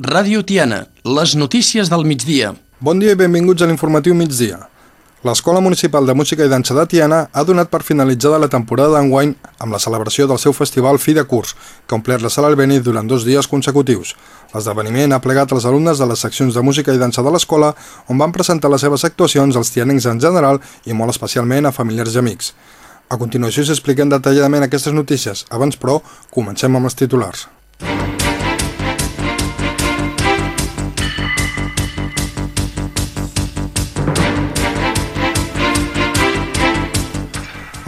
Ràdio Tiana, les notícies del migdia. Bon dia i benvinguts a l'informatiu migdia. L'Escola Municipal de Música i Dansa de Tiana ha donat per finalitzada la temporada d'enguany amb la celebració del seu festival Fi de Curs, que ha omplert la sala Albéniz durant dos dies consecutius. L'esdeveniment ha plegat els alumnes de les seccions de música i dansa de l'escola, on van presentar les seves actuacions als tianencs en general i molt especialment a familiars i amics. A continuació s'expliquen detalladament aquestes notícies. Abans, però, comencem amb els titulars.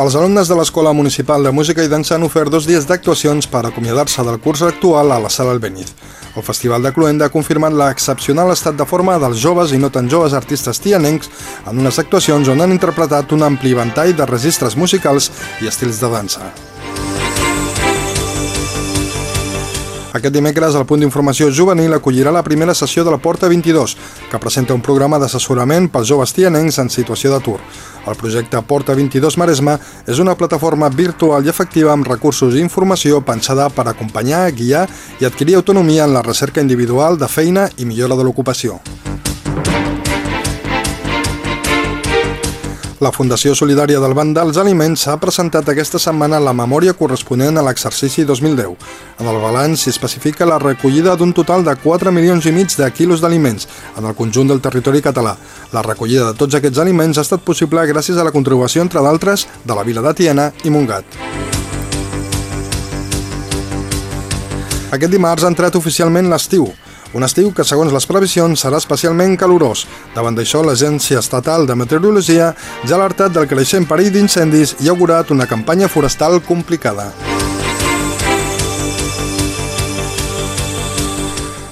Els alumnes de l'Escola Municipal de Música i Dansa han ofert dos dies d'actuacions per acomiadar-se del curs actual a la Sala Albéniz. El Festival de Cluenda ha confirmat l'excepcional estat de forma dels joves i no tan joves artistes tianencs en unes actuacions on han interpretat un ampli ventall de registres musicals i estils de dansa. Aquest dimecres, el punt d'informació juvenil acollirà la primera sessió de la Porta 22, que presenta un programa d'assessorament pels joves tianencs en situació d'atur. El projecte Porta 22 Maresma és una plataforma virtual i efectiva amb recursos i informació pensada per acompanyar, guiar i adquirir autonomia en la recerca individual de feina i millora de l'ocupació. La Fundació Solidària del Banc dels Aliments ha presentat aquesta setmana la memòria corresponent a l'exercici 2010. En el balanç s'hi especifica la recollida d'un total de 4 milions i mig de quilos d'aliments en el conjunt del territori català. La recollida de tots aquests aliments ha estat possible gràcies a la contribució, entre d'altres, de la vila de Tiana i Montgat. Aquest dimarts ha entrat oficialment l'estiu. Un estiu que, segons les previsions, serà especialment calorós. Davant d'això, l'Agència Estatal de Meteorologia ja ha alertat del creixent perill d'incendis i ha augurat una campanya forestal complicada.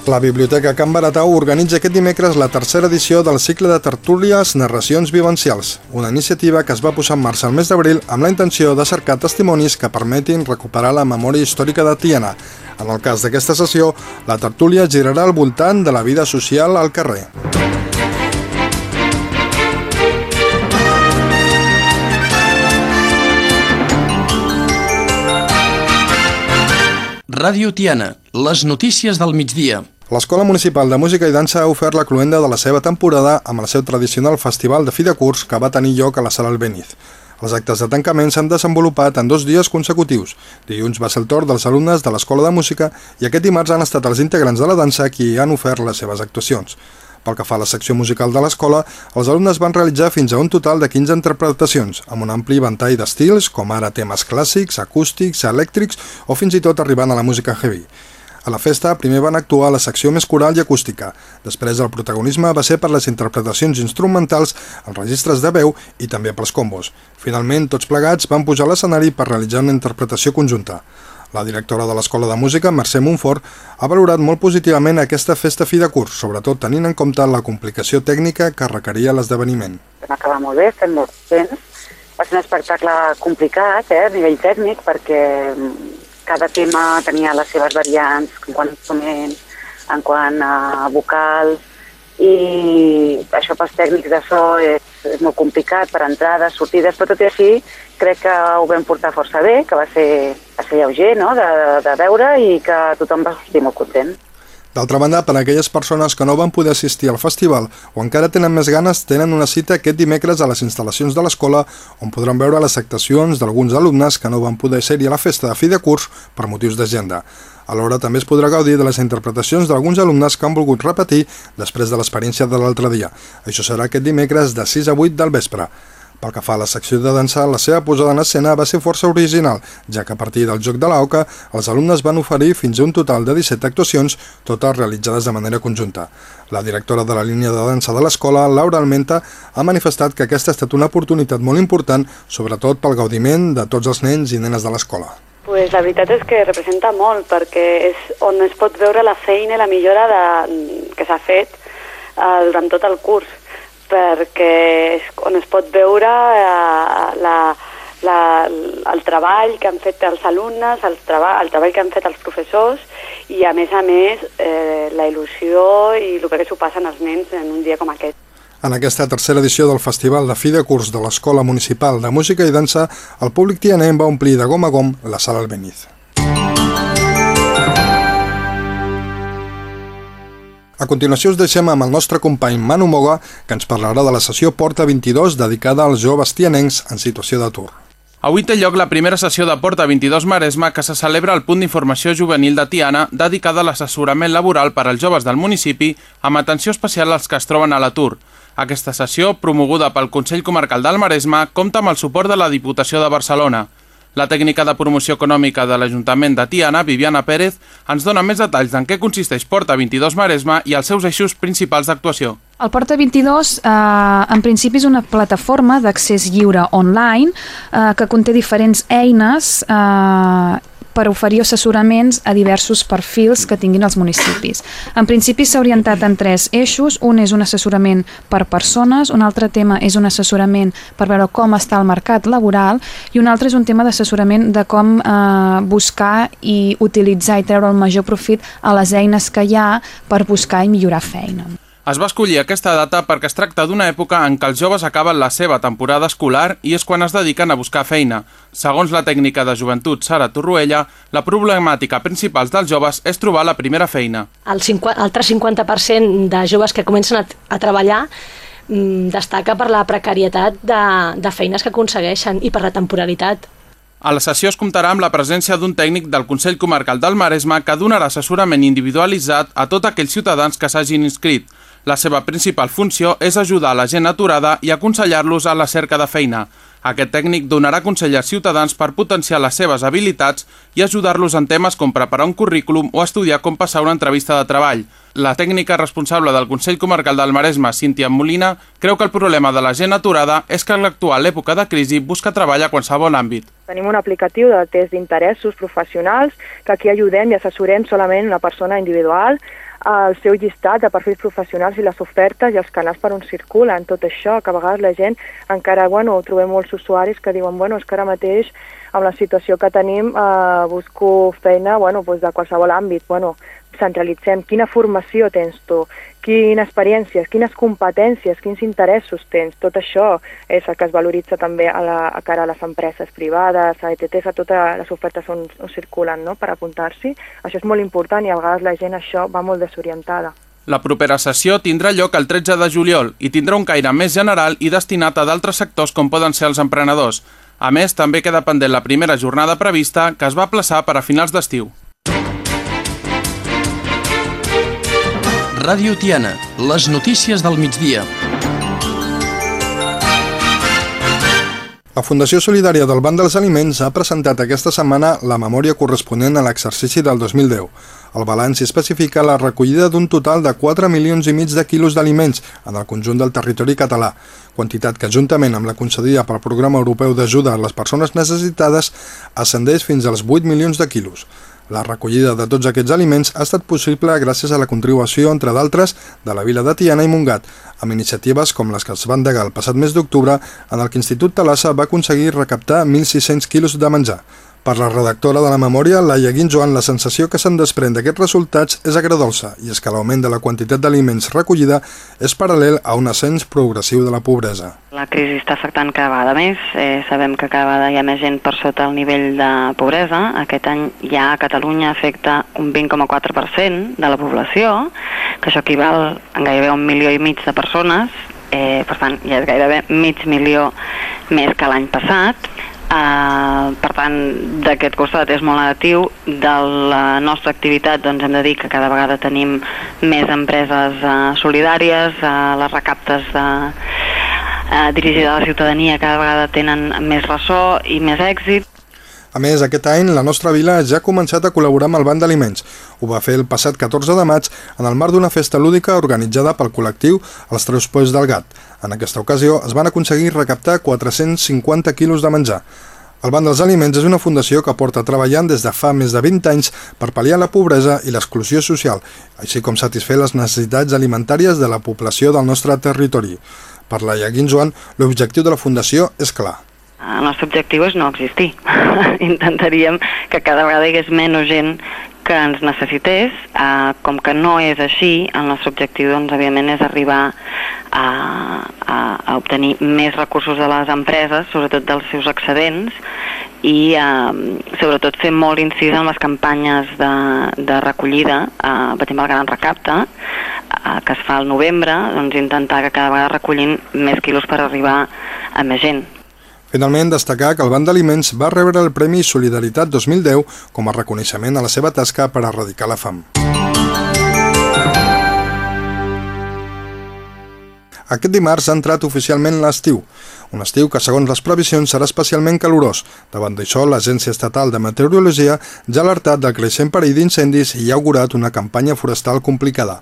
La Biblioteca Can Baratau organitza aquest dimecres la tercera edició del cicle de tertúlies Narracions Vivencials, una iniciativa que es va posar en marxa el mes d'abril amb la intenció de cercar testimonis que permetin recuperar la memòria històrica de Tiana. En el cas d'aquesta sessió, la tertúlia girarà al voltant de la vida social al carrer. Ràdio Tiana, les notícies del migdia. L'Escola Municipal de Música i Dansa ha ofert la cluenda de la seva temporada amb el seu tradicional festival de fi de curs que va tenir lloc a la Sala Albéniz. Els actes de tancament s'han desenvolupat en dos dies consecutius. Dilluns va ser el torn dels alumnes de l'Escola de Música i aquest dimarts han estat els integrants de la dansa qui han ofert les seves actuacions. Pel que fa a la secció musical de l'escola, els alumnes van realitzar fins a un total de 15 interpretacions, amb un ampli ventall d'estils, com ara temes clàssics, acústics, elèctrics o fins i tot arribant a la música heavy. A la festa primer van actuar la secció més coral i acústica. Després el protagonisme va ser per les interpretacions instrumentals, els registres de veu i també pels combos. Finalment, tots plegats van pujar a l'escenari per realitzar una interpretació conjunta. La directora de l'Escola de Música, Mercè Montfort, ha valorat molt positivament aquesta festa fi de curs, sobretot tenint en compte la complicació tècnica que requeria l'esdeveniment. Vam acabar molt bé, estem molt contents. Va ser un espectacle complicat eh, a nivell tècnic perquè cada tema tenia les seves variants en quant a instruments, en quant a vocals, i això pels tècnics de so és, és molt complicat per entrades, sortides, però tot i així crec que ho vam portar força bé, que va ser, va ser lleuger no? de, de veure i que tothom va sortir molt content. D'altra banda, per a aquelles persones que no van poder assistir al festival o encara tenen més ganes, tenen una cita aquest dimecres a les instal·lacions de l'escola on podran veure les actuacions d'alguns alumnes que no van poder ser-hi a la festa de fi de curs per motius d'agenda. Alhora també es podrà gaudir de les interpretacions d'alguns alumnes que han volgut repetir després de l'experiència de l'altre dia. Això serà aquest dimecres de 6 a 8 del vespre. Pel que fa a la secció de dansa, la seva posada en escena va ser força original, ja que a partir del joc de l'AOCA, els alumnes van oferir fins a un total de 17 actuacions, totes realitzades de manera conjunta. La directora de la línia de dansa de l'escola, Laura Almenta, ha manifestat que aquesta ha estat una oportunitat molt important, sobretot pel gaudiment de tots els nens i nenes de l'escola. Pues la veritat és que representa molt, perquè és on es pot veure la feina i la millora de, que s'ha fet eh, durant tot el curs perquè és on es pot veure eh, la, la, el treball que han fet els alumnes, el, treba, el treball que han fet els professors i, a més a més, eh, la il·lusió i el que s'ho passen els nens en un dia com aquest. En aquesta tercera edició del Festival de fi de curs de l'Escola Municipal de Música i Dansa, el públic tianenc va omplir de gom a gom la sala Albéniz. A continuació us deixem amb el nostre company Manu Moga, que ens parlarà de la sessió Porta 22 dedicada als joves tianencs en situació d'atur. Avui té lloc la primera sessió de Porta 22 Maresma que se celebra al punt d'informació juvenil de Tiana dedicada a l'assessorament laboral per als joves del municipi amb atenció especial als que es troben a l'atur. Aquesta sessió, promoguda pel Consell Comarcal del Maresme, compta amb el suport de la Diputació de Barcelona. La tècnica de promoció econòmica de l'Ajuntament de Tiana, Viviana Pérez, ens dona més detalls d'en què consisteix Porta 22 Maresma i els seus eixos principals d'actuació. El Porta 22 eh, en principi és una plataforma d'accés lliure online eh, que conté diferents eines eh, per oferir assessoraments a diversos perfils que tinguin els municipis. En principi s'ha orientat en tres eixos. Un és un assessorament per persones, un altre tema és un assessorament per veure com està el mercat laboral i un altre és un tema d'assessorament de com eh, buscar i utilitzar i treure el major profit a les eines que hi ha per buscar i millorar feina. Es va escollir aquesta data perquè es tracta d'una època en què els joves acaben la seva temporada escolar i és quan es dediquen a buscar feina. Segons la tècnica de joventut Sara Torruella, la problemàtica principal dels joves és trobar la primera feina. El, 50, altre 50% de joves que comencen a, a treballar mm, destaca per la precarietat de, de feines que aconsegueixen i per la temporalitat. A la sessió es comptarà amb la presència d'un tècnic del Consell Comarcal del Maresme que donarà assessorament individualitzat a tots aquells ciutadans que s'hagin inscrit. La seva principal funció és ajudar la gent aturada i aconsellar-los a la cerca de feina. Aquest tècnic donarà consell als ciutadans per potenciar les seves habilitats i ajudar-los en temes com preparar un currículum o estudiar com passar una entrevista de treball. La tècnica responsable del Consell Comarcal del Maresme, Cíntia Molina, creu que el problema de la gent aturada és que en l'actual època de crisi busca treball a qualsevol àmbit. Tenim un aplicatiu de test d'interessos professionals que aquí ajudem i assessorem solament una persona individual el seu llistat de perfils professionals i les ofertes i els canals per on circulen, tot això, que a vegades la gent encara, bueno, trobem molts usuaris que diuen, bueno, és que ara mateix amb la situació que tenim eh, busco feina, bueno, doncs de qualsevol àmbit, bueno, centralitzem quina formació tens tu, quines experiències, quines competències, quins interessos tens. Tot això és el que es valoritza també a, la, a cara a les empreses privades, a ETTs, a totes les ofertes on, on circulen no? per apuntar-s'hi. Això és molt important i a vegades la gent això va molt desorientada. La propera sessió tindrà lloc el 13 de juliol i tindrà un caire més general i destinat a d'altres sectors com poden ser els emprenedors. A més, també queda pendent la primera jornada prevista, que es va plaçar per a finals d'estiu. Ràdio Tiana, les notícies del migdia. La Fundació Solidària del Banc dels Aliments ha presentat aquesta setmana la memòria corresponent a l'exercici del 2010. El balanç especifica la recollida d'un total de 4 milions i mig de quilos d'aliments en el conjunt del territori català, quantitat que juntament amb la concedida pel Programa Europeu d'Ajuda a les Persones Necessitades ascendeix fins als 8 milions de quilos. La recollida de tots aquests aliments ha estat possible gràcies a la contribució, entre d'altres, de la vila de Tiana i Montgat, amb iniciatives com les que es van degar el passat mes d'octubre, en el que l'Institut Talassa va aconseguir recaptar 1.600 quilos de menjar. Per la redactora de la memòria, Laia Guinjoan, la sensació que se'n desprèn d'aquests resultats és agradolça, i és que l'augment de la quantitat d'aliments recollida és paral·lel a un ascens progressiu de la pobresa. La crisi està afectant cada vegada més, eh, sabem que cada vegada hi ha més gent per sota el nivell de pobresa. Aquest any ja a Catalunya afecta un 20,4% de la població, que això equival a gairebé un milió i mig de persones, eh, per tant ja és gairebé mig milió més que l'any passat, Uh, per tant, d'aquest costat és molt negatiu. De la nostra activitat doncs, hem de dir que cada vegada tenim més empreses uh, solidàries, uh, les recaptes de, uh, dirigides a la ciutadania cada vegada tenen més ressò i més èxit. A més, aquest any la nostra vila ja ha començat a col·laborar amb el Banc d'Aliments. Ho va fer el passat 14 de maig en el marc d'una festa lúdica organitzada pel col·lectiu Els Tres Polls del Gat. En aquesta ocasió es van aconseguir recaptar 450 quilos de menjar. El Banc dels Aliments és una fundació que porta treballant des de fa més de 20 anys per pal·liar la pobresa i l'exclusió social, així com satisfer les necessitats alimentàries de la població del nostre territori. Per la Iaguin Joan, l'objectiu de la fundació és clar. El nostre objectiu és no existir. Intentaríem que cada vegada hi hagués menys gent que ens necessités. Eh, com que no és així, el nostre objectiu, doncs, evidentment, és arribar a, a, a obtenir més recursos de les empreses, sobretot dels seus excedents, i eh, sobretot fer molt incís en les campanyes de, de recollida, eh, per exemple, el Gran Recapte, eh, que es fa al novembre, doncs intentar que cada vegada recullin més quilos per arribar a més gent. Finalment, destacar que el Banc d'Aliments va rebre el Premi Solidaritat 2010 com a reconeixement a la seva tasca per erradicar la fam. Aquest dimarts ha entrat oficialment l'estiu, un estiu que, segons les previsions, serà especialment calorós. Davant d'això, l'Agència Estatal de Meteorologia ja ha alertat del creixent perill d'incendis i ha augurat una campanya forestal complicada.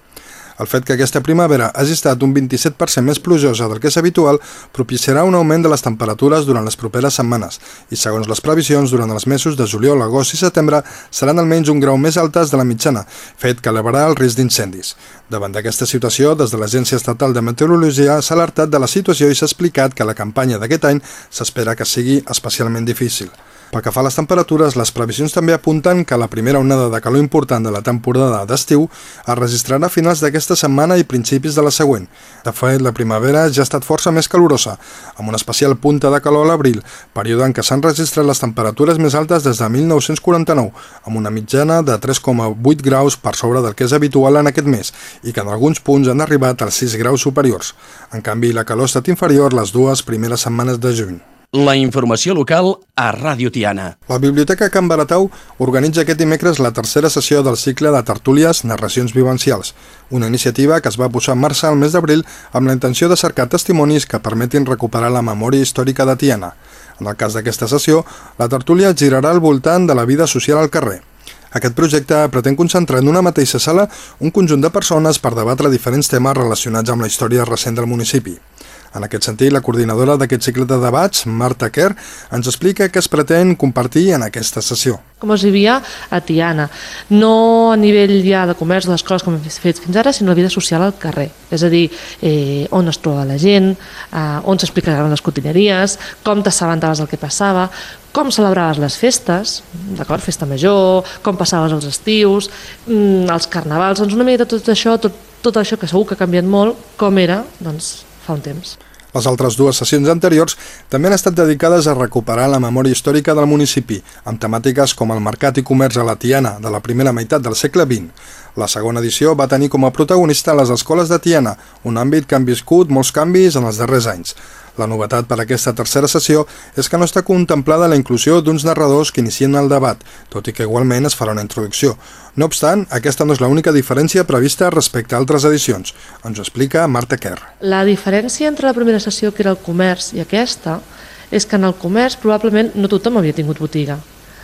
El fet que aquesta primavera hagi estat un 27% més plujosa del que és habitual propiciarà un augment de les temperatures durant les properes setmanes i, segons les previsions, durant els mesos de juliol, agost i setembre seran almenys un grau més altes de la mitjana, fet que elevarà el risc d'incendis. Davant d'aquesta situació, des de l'Agència Estatal de Meteorologia s'ha alertat de la situació i s'ha explicat que la campanya d'aquest any s'espera que sigui especialment difícil. Pel que fa a les temperatures, les previsions també apunten que la primera onada de calor important de la temporada d'estiu es registrarà a finals d'aquesta setmana i principis de la següent. De fet, la primavera ja ha estat força més calorosa, amb una especial punta de calor a l'abril, període en què s'han registrat les temperatures més altes des de 1949, amb una mitjana de 3,8 graus per sobre del que és habitual en aquest mes i que en alguns punts han arribat als 6 graus superiors. En canvi, la calor ha estat inferior les dues primeres setmanes de juny. La informació local a Ràdio Tiana. La Biblioteca Can Baratau organitza aquest dimecres la tercera sessió del cicle de tertúlies Narracions Vivencials, una iniciativa que es va posar en marxa el mes d'abril amb la intenció de cercar testimonis que permetin recuperar la memòria històrica de Tiana. En el cas d'aquesta sessió, la tertúlia girarà al voltant de la vida social al carrer. Aquest projecte pretén concentrar en una mateixa sala un conjunt de persones per debatre diferents temes relacionats amb la història recent del municipi. En aquest sentit, la coordinadora d'aquest cicle de debats, Marta Kerr, ens explica què es pretén compartir en aquesta sessió. Com es vivia a Tiana, no a nivell ja de comerç de les coses com hem fet fins ara, sinó la vida social al carrer. És a dir, eh, on es troba la gent, eh, on s'explicaven les cotineries, com t'assabantaves del que passava, com celebraves les festes, d'acord, festa major, com passaves els estius, mm, els carnavals, doncs una mica de tot això, tot, tot això que segur que ha canviat molt, com era, doncs, fa un temps. Les altres dues sessions anteriors també han estat dedicades a recuperar la memòria històrica del municipi, amb temàtiques com el mercat i comerç a la Tiana de la primera meitat del segle XX. La segona edició va tenir com a protagonista les escoles de Tiana, un àmbit que han viscut molts canvis en els darrers anys. La novetat per a aquesta tercera sessió és que no està contemplada la inclusió d'uns narradors que inicien el debat, tot i que igualment es farà una introducció. No obstant, aquesta no és l'única diferència prevista respecte a altres edicions. Ens ho explica Marta Kerr. La diferència entre la primera sessió, que era el comerç, i aquesta, és que en el comerç probablement no tothom havia tingut botiga.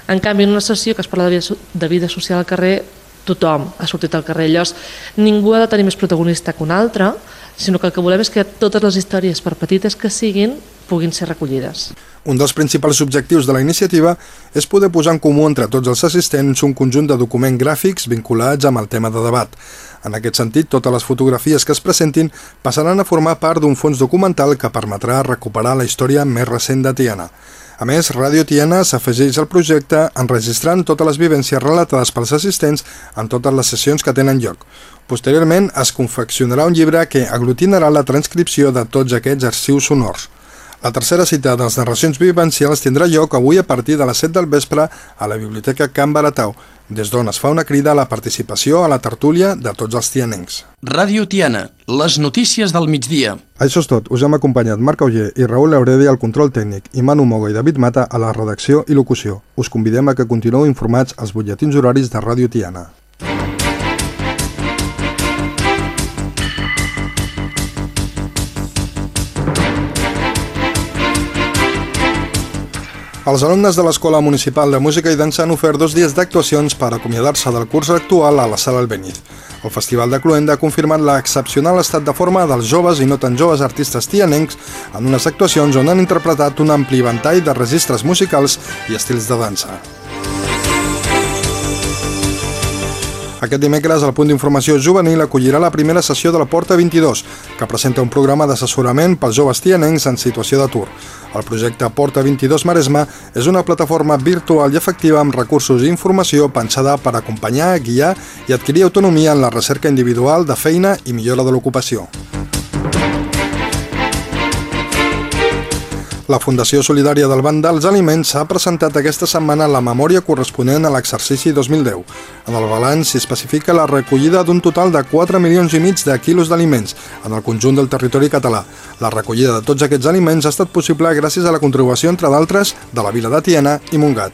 En canvi, en una sessió que es parla de vida, de vida social al carrer, tothom ha sortit al carrer. Llavors, ningú ha de tenir més protagonista que un altre, sinó que el que volem és que totes les històries, per petites que siguin, puguin ser recollides. Un dels principals objectius de la iniciativa és poder posar en comú entre tots els assistents un conjunt de documents gràfics vinculats amb el tema de debat. En aquest sentit, totes les fotografies que es presentin passaran a formar part d'un fons documental que permetrà recuperar la història més recent de Tiana. A més, Ràdio Tiana s'afegeix al projecte enregistrant totes les vivències relatades pels assistents en totes les sessions que tenen lloc. Posteriorment, es confeccionarà un llibre que aglutinarà la transcripció de tots aquests arxius sonors. La tercera cita dels narracions vivencials tindrà lloc avui a partir de les 7 del vespre a la Biblioteca Can Baratau, des d'on es fa una crida a la participació a la tertúlia de tots els tianencs. Ràdio Tiana, les notícies del migdia. Això és tot. Us hem acompanyat Marc Auger i Raül Auredi al control tècnic i Manu Moga i David Mata a la redacció i locució. Us convidem a que continueu informats als butlletins horaris de Ràdio Tiana. Els alumnes de l'Escola Municipal de Música i Dansa han ofert dos dies d'actuacions per acomiadar-se del curs actual a la Sala Albéniz. El Festival de Cluenda ha confirmat l'excepcional estat de forma dels joves i no tan joves artistes tianencs en unes actuacions on han interpretat un ampli ventall de registres musicals i estils de dansa. Aquest dimecres el punt d'informació juvenil acollirà la primera sessió de la Porta 22, que presenta un programa d'assessorament pels joves tianencs en situació d'atur. El projecte Porta 22 Maresma és una plataforma virtual i efectiva amb recursos i informació pensada per acompanyar, guiar i adquirir autonomia en la recerca individual de feina i millora de l'ocupació. La Fundació Solidària del Banc dels Aliments ha presentat aquesta setmana la memòria corresponent a l'exercici 2010. En el balanç s'hi especifica la recollida d'un total de 4 milions i mig de quilos d'aliments en el conjunt del territori català. La recollida de tots aquests aliments ha estat possible gràcies a la contribució, entre d'altres, de la vila de Tiana i Montgat.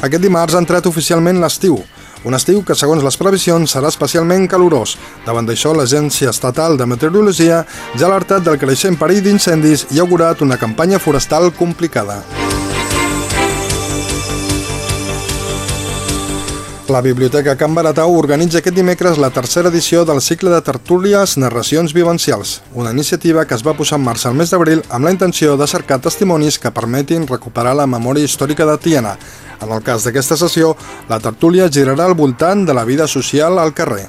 Aquest dimarts ha entrat oficialment l'estiu. Un estiu que, segons les previsions, serà especialment calorós. Davant d'això, l'Agència Estatal de Meteorologia ja ha alertat del creixent perill d'incendis i ha augurat una campanya forestal complicada. La Biblioteca Can Baratau organitza aquest dimecres la tercera edició del cicle de tertúlies Narracions Vivencials, una iniciativa que es va posar en marxa el mes d'abril amb la intenció de cercar testimonis que permetin recuperar la memòria històrica de Tiana. En el cas d'aquesta sessió, la tertúlia girarà al voltant de la vida social al carrer.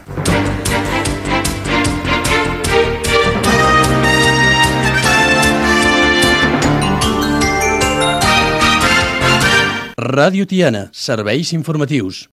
Ràdio Tiana, serveis informatius.